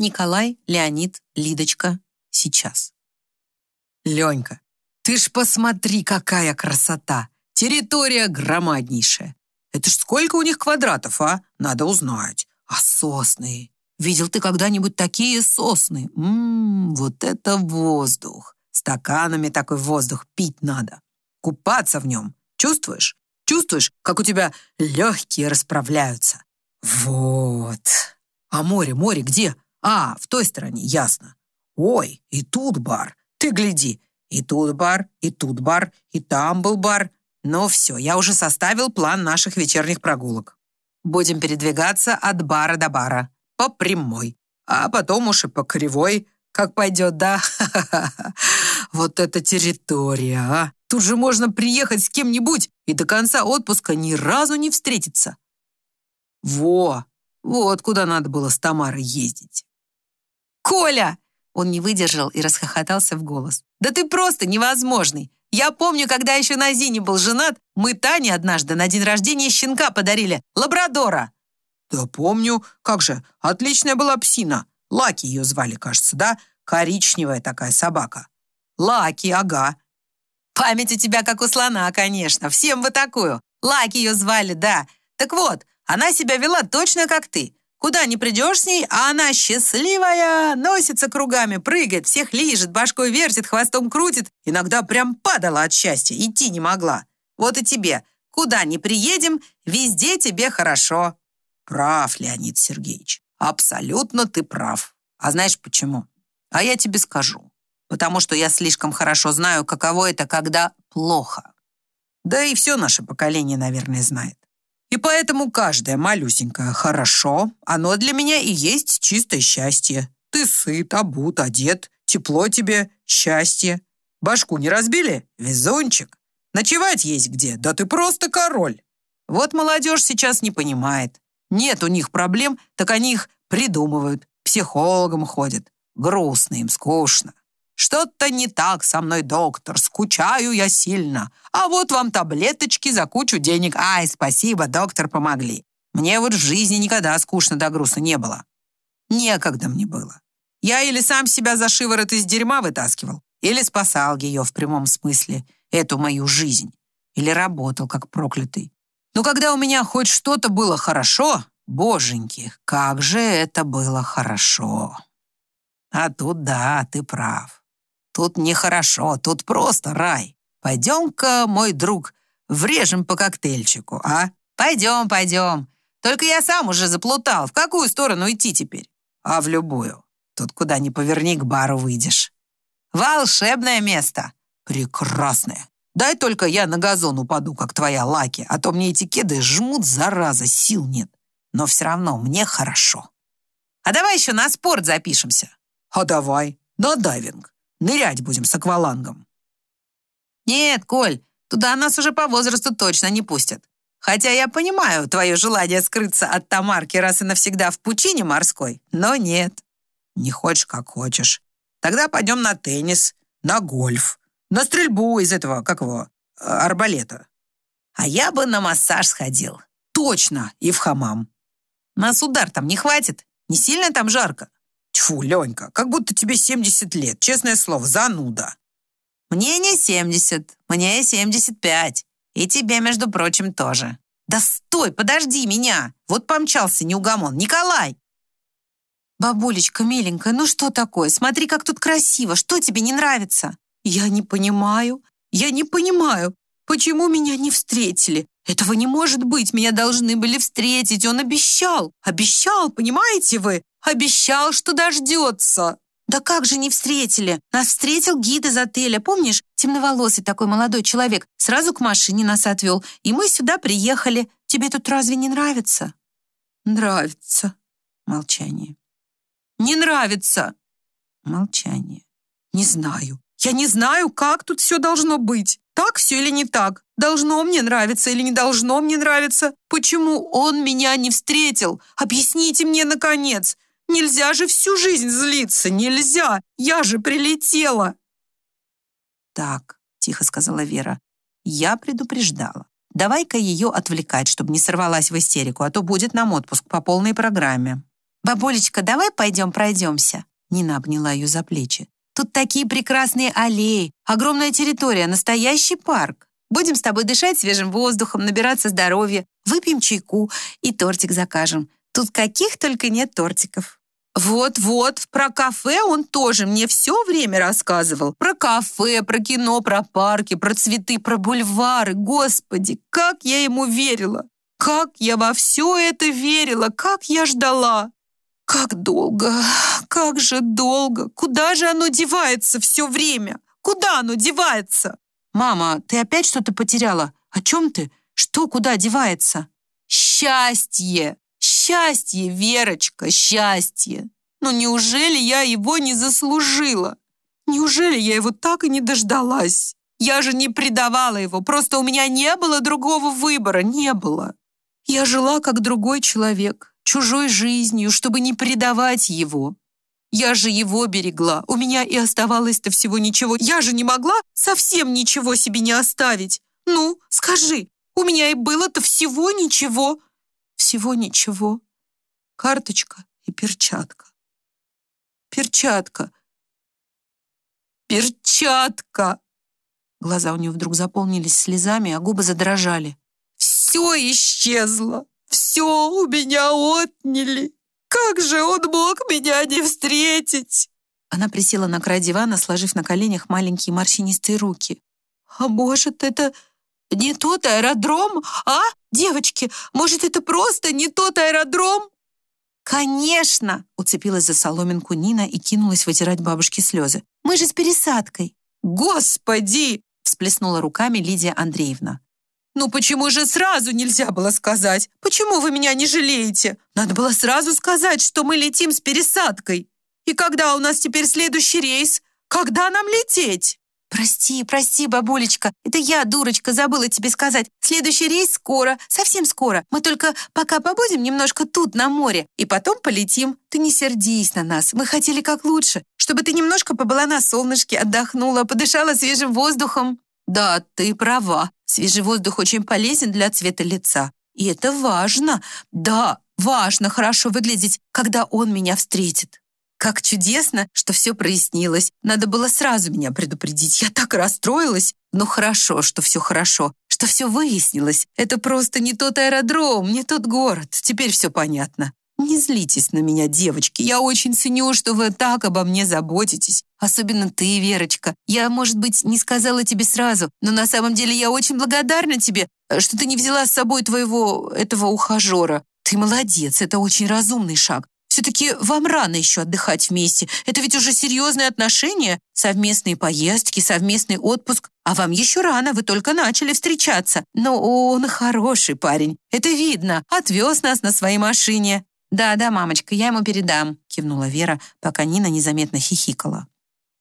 Николай, Леонид, Лидочка. Сейчас. Ленька, ты ж посмотри, какая красота! Территория громаднейшая. Это ж сколько у них квадратов, а? Надо узнать. А сосны? Видел ты когда-нибудь такие сосны? Ммм, вот это воздух. Стаканами такой воздух пить надо. Купаться в нем. Чувствуешь? Чувствуешь, как у тебя легкие расправляются? Вот. А море, море где? А, в той стороне, ясно. Ой, и тут бар. Ты гляди. И тут бар, и тут бар, и там был бар. Ну все, я уже составил план наших вечерних прогулок. Будем передвигаться от бара до бара. По прямой. А потом уж и по кривой. Как пойдет, да? Вот эта территория, а! Тут же можно приехать с кем-нибудь и до конца отпуска ни разу не встретиться. Во! Вот куда надо было с Тамарой ездить. «Коля!» Он не выдержал и расхохотался в голос. «Да ты просто невозможный! Я помню, когда еще на Зине был женат, мы Тане однажды на день рождения щенка подарили, лабрадора». «Да помню. Как же, отличная была псина. Лаки ее звали, кажется, да? Коричневая такая собака». «Лаки, ага». «Память у тебя как у слона, конечно. Всем бы такую. Лаки ее звали, да. Так вот, она себя вела точно как ты. Куда не придешь с ней, а она счастливая, носится кругами, прыгает, всех лижет, башкой вертит, хвостом крутит. Иногда прям падала от счастья, идти не могла. Вот и тебе. Куда не приедем, везде тебе хорошо. Прав, Леонид Сергеевич. Абсолютно ты прав. А знаешь почему? А я тебе скажу. Потому что я слишком хорошо знаю, каково это, когда плохо. Да и все наше поколение, наверное, знает. И поэтому каждое малюсенькое «хорошо» оно для меня и есть чистое счастье. Ты сыт, обут, одет, тепло тебе, счастье. Башку не разбили? Везунчик. Ночевать есть где? Да ты просто король. Вот молодежь сейчас не понимает. Нет у них проблем, так они их придумывают. Психологам ходят. Грустно им, скучно. Что-то не так со мной, доктор, скучаю я сильно. А вот вам таблеточки за кучу денег. Ай, спасибо, доктор, помогли. Мне вот в жизни никогда скучно да грустно не было. Некогда мне было. Я или сам себя за шиворот из дерьма вытаскивал, или спасал ее в прямом смысле, эту мою жизнь, или работал как проклятый. Но когда у меня хоть что-то было хорошо, боженьки, как же это было хорошо. А тут да, ты прав. Тут нехорошо, тут просто рай. Пойдем-ка, мой друг, врежем по коктейльчику, а? Пойдем, пойдем. Только я сам уже заплутал. В какую сторону идти теперь? А в любую. Тут куда ни поверни, к бару выйдешь. Волшебное место. Прекрасное. Дай только я на газон упаду, как твоя Лаки, а то мне эти кеды жмут, зараза, сил нет. Но все равно мне хорошо. А давай еще на спорт запишемся. А давай, на дайвинг. Нырять будем с аквалангом». «Нет, Коль, туда нас уже по возрасту точно не пустят. Хотя я понимаю твое желание скрыться от Тамарки раз и навсегда в пучине морской, но нет». «Не хочешь, как хочешь. Тогда пойдем на теннис, на гольф, на стрельбу из этого, как его, арбалета». «А я бы на массаж сходил». «Точно, и в хамам». «Нас удар там не хватит? Не сильно там жарко?» Тьфу, Ленька, как будто тебе 70 лет, честное слово, зануда. Мне не 70, мне 75. И тебе, между прочим, тоже. Да стой, подожди меня. Вот помчался неугомон. Николай! Бабулечка, миленькая, ну что такое? Смотри, как тут красиво. Что тебе не нравится? Я не понимаю. Я не понимаю, почему меня не встретили. Этого не может быть. Меня должны были встретить. Он обещал. Обещал, понимаете вы? Обещал, что дождется. Да как же не встретили? Нас встретил гид из отеля, помнишь? Темноволосый такой молодой человек. Сразу к машине нас отвел. И мы сюда приехали. Тебе тут разве не нравится? Нравится. Молчание. Не нравится. Молчание. Не знаю. Я не знаю, как тут все должно быть. Так все или не так? Должно мне нравиться или не должно мне нравиться? Почему он меня не встретил? Объясните мне, наконец. Нельзя же всю жизнь злиться, нельзя. Я же прилетела. Так, тихо сказала Вера. Я предупреждала. Давай-ка ее отвлекать, чтобы не сорвалась в истерику, а то будет нам отпуск по полной программе. «Бабулечка, давай пойдем пройдемся?» Нина обняла ее за плечи. «Тут такие прекрасные аллеи, огромная территория, настоящий парк. Будем с тобой дышать свежим воздухом, набираться здоровья, выпьем чайку и тортик закажем. Тут каких только нет тортиков». Вот-вот, про кафе он тоже мне все время рассказывал. Про кафе, про кино, про парки, про цветы, про бульвары. Господи, как я ему верила! Как я во все это верила, как я ждала! Как долго, как же долго! Куда же оно девается все время? Куда оно девается? Мама, ты опять что-то потеряла? О чем ты? Что куда девается? Счастье! Счастье, Верочка, счастье! Но неужели я его не заслужила? Неужели я его так и не дождалась? Я же не предавала его, просто у меня не было другого выбора, не было. Я жила как другой человек, чужой жизнью, чтобы не предавать его. Я же его берегла, у меня и оставалось-то всего ничего. Я же не могла совсем ничего себе не оставить. Ну, скажи, у меня и было-то всего ничего всего ничего. Карточка и перчатка. Перчатка. Перчатка. Глаза у нее вдруг заполнились слезами, а губы задрожали. Все исчезло. Все у меня отняли. Как же он мог меня не встретить? Она присела на край дивана, сложив на коленях маленькие морщинистые руки. «А может, это не тот аэродром, а? Девочки, может, это просто не тот аэродром?» «Конечно!» — уцепилась за соломинку Нина и кинулась вытирать бабушке слезы. «Мы же с пересадкой!» «Господи!» — всплеснула руками Лидия Андреевна. «Ну почему же сразу нельзя было сказать? Почему вы меня не жалеете? Надо было сразу сказать, что мы летим с пересадкой. И когда у нас теперь следующий рейс? Когда нам лететь?» «Прости, прости, бабулечка, это я, дурочка, забыла тебе сказать. Следующий рейс скоро, совсем скоро. Мы только пока побудем немножко тут, на море, и потом полетим. Ты не сердись на нас, мы хотели как лучше, чтобы ты немножко побыла на солнышке, отдохнула, подышала свежим воздухом». «Да, ты права. Свежий воздух очень полезен для цвета лица. И это важно. Да, важно хорошо выглядеть, когда он меня встретит». Как чудесно, что все прояснилось. Надо было сразу меня предупредить. Я так расстроилась. Ну хорошо, что все хорошо, что все выяснилось. Это просто не тот аэродром, не тот город. Теперь все понятно. Не злитесь на меня, девочки. Я очень ценю, что вы так обо мне заботитесь. Особенно ты, Верочка. Я, может быть, не сказала тебе сразу, но на самом деле я очень благодарна тебе, что ты не взяла с собой твоего этого ухажера. Ты молодец, это очень разумный шаг. Все-таки вам рано еще отдыхать вместе. Это ведь уже серьезные отношения, совместные поездки, совместный отпуск. А вам еще рано, вы только начали встречаться. Но он хороший парень, это видно. Отвез нас на своей машине. «Да-да, мамочка, я ему передам», — кивнула Вера, пока Нина незаметно хихикала.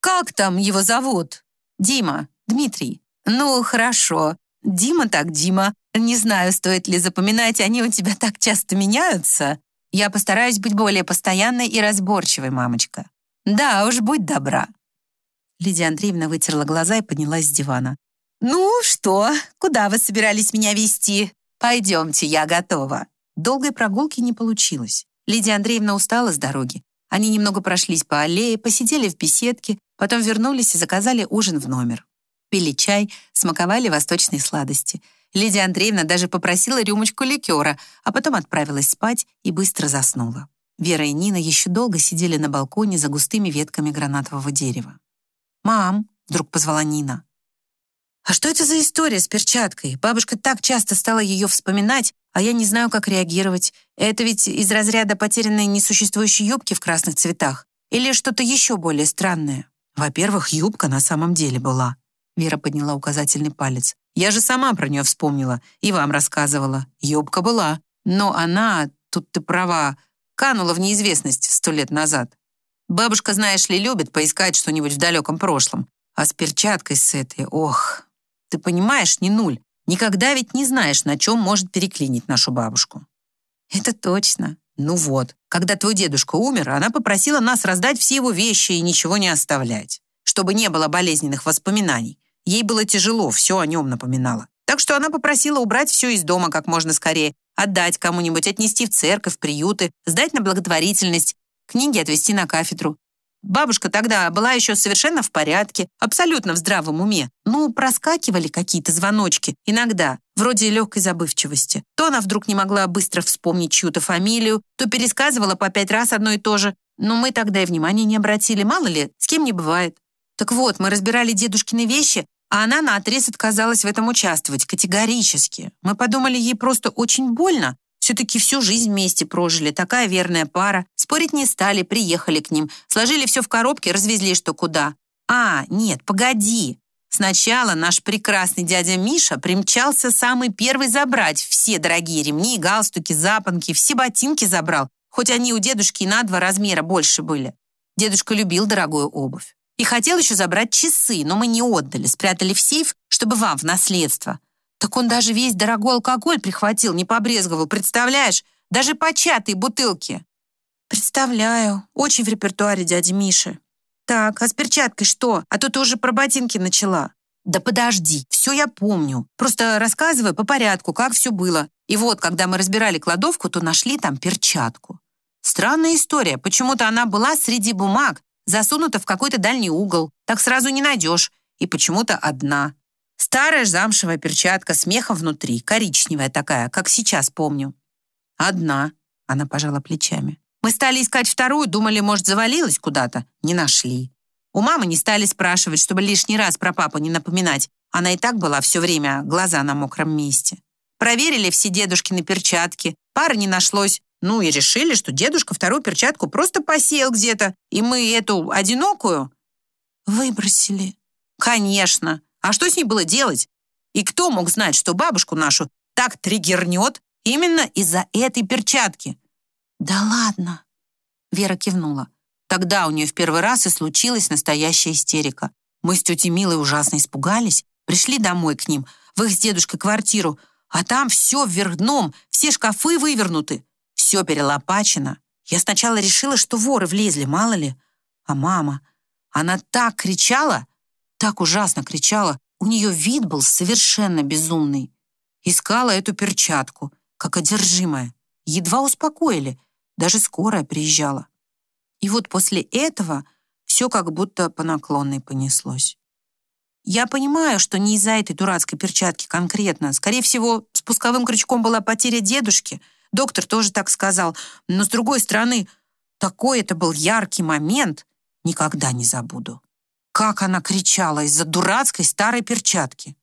«Как там его зовут?» «Дима, Дмитрий». «Ну, хорошо. Дима так Дима. Не знаю, стоит ли запоминать, они у тебя так часто меняются». Я постараюсь быть более постоянной и разборчивой, мамочка. Да уж, будь добра. Лидия Андреевна вытерла глаза и поднялась с дивана. «Ну что, куда вы собирались меня вести? Пойдемте, я готова». Долгой прогулки не получилось. Лидия Андреевна устала с дороги. Они немного прошлись по аллее, посидели в беседке, потом вернулись и заказали ужин в номер. Пили чай, смаковали восточные сладости — Лидия Андреевна даже попросила рюмочку ликера, а потом отправилась спать и быстро заснула. Вера и Нина еще долго сидели на балконе за густыми ветками гранатового дерева. «Мам!» — вдруг позвала Нина. «А что это за история с перчаткой? Бабушка так часто стала ее вспоминать, а я не знаю, как реагировать. Это ведь из разряда потерянной несуществующей юбки в красных цветах? Или что-то еще более странное? Во-первых, юбка на самом деле была». Вера подняла указательный палец. Я же сама про нее вспомнила и вам рассказывала. Юбка была. Но она, тут ты права, канула в неизвестность сто лет назад. Бабушка, знаешь ли, любит поискать что-нибудь в далеком прошлом. А с перчаткой с этой, ох, ты понимаешь, не нуль. Никогда ведь не знаешь, на чем может переклинить нашу бабушку. Это точно. Ну вот, когда твой дедушка умер, она попросила нас раздать все его вещи и ничего не оставлять, чтобы не было болезненных воспоминаний. Ей было тяжело, все о нем напоминало. Так что она попросила убрать все из дома как можно скорее Отдать кому-нибудь, отнести в церковь, приюты, сдать на благотворительность, книги отвезти на кафедру. Бабушка тогда была еще совершенно в порядке, абсолютно в здравом уме. Ну, проскакивали какие-то звоночки иногда, вроде легкой забывчивости. То она вдруг не могла быстро вспомнить чью-то фамилию, то пересказывала по пять раз одно и то же. Но мы тогда и внимания не обратили, мало ли, с кем не бывает. Так вот, мы разбирали дедушкины вещи, а она наотрез отказалась в этом участвовать, категорически. Мы подумали, ей просто очень больно, все-таки всю жизнь вместе прожили, такая верная пара. Спорить не стали, приехали к ним. Сложили все в коробке, развезли что куда. А, нет, погоди. Сначала наш прекрасный дядя Миша примчался самый первый забрать все дорогие ремни, галстуки, запонки, все ботинки забрал, хоть они у дедушки на два размера больше были. Дедушка любил дорогую обувь. И хотел еще забрать часы, но мы не отдали, спрятали в сейф, чтобы вам в наследство. Так он даже весь дорогой алкоголь прихватил, не побрезговал, представляешь? Даже початые бутылки. Представляю. Очень в репертуаре дяди Миши. Так, а с перчаткой что? А то ты уже про ботинки начала. Да подожди, все я помню. Просто рассказывай по порядку, как все было. И вот, когда мы разбирали кладовку, то нашли там перчатку. Странная история. Почему-то она была среди бумаг, засунута в какой-то дальний угол. Так сразу не найдешь. И почему-то одна. Старая замшевая перчатка с мехом внутри, коричневая такая, как сейчас помню. Одна, она пожала плечами. Мы стали искать вторую, думали, может, завалилась куда-то. Не нашли. У мамы не стали спрашивать, чтобы лишний раз про папу не напоминать. Она и так была все время, глаза на мокром месте. Проверили все дедушкины перчатки. Пары не нашлось. Ну и решили, что дедушка вторую перчатку просто посеял где-то, и мы эту одинокую выбросили. Конечно. А что с ней было делать? И кто мог знать, что бабушку нашу так триггернет именно из-за этой перчатки? Да ладно. Вера кивнула. Тогда у нее в первый раз и случилась настоящая истерика. Мы с тетей Милой ужасно испугались, пришли домой к ним, в их с дедушкой квартиру, а там все вверх дном, все шкафы вывернуты, все перелопачено. Я сначала решила, что воры влезли, мало ли. А мама, она так кричала, так ужасно кричала. У нее вид был совершенно безумный. Искала эту перчатку, как одержимая. Едва успокоили. Даже скорая приезжала. И вот после этого все как будто по наклонной понеслось. Я понимаю, что не из-за этой дурацкой перчатки конкретно. Скорее всего, спусковым крючком была потеря дедушки. Доктор тоже так сказал. Но, с другой стороны, такой это был яркий момент, никогда не забуду. Как она кричала из-за дурацкой старой перчатки.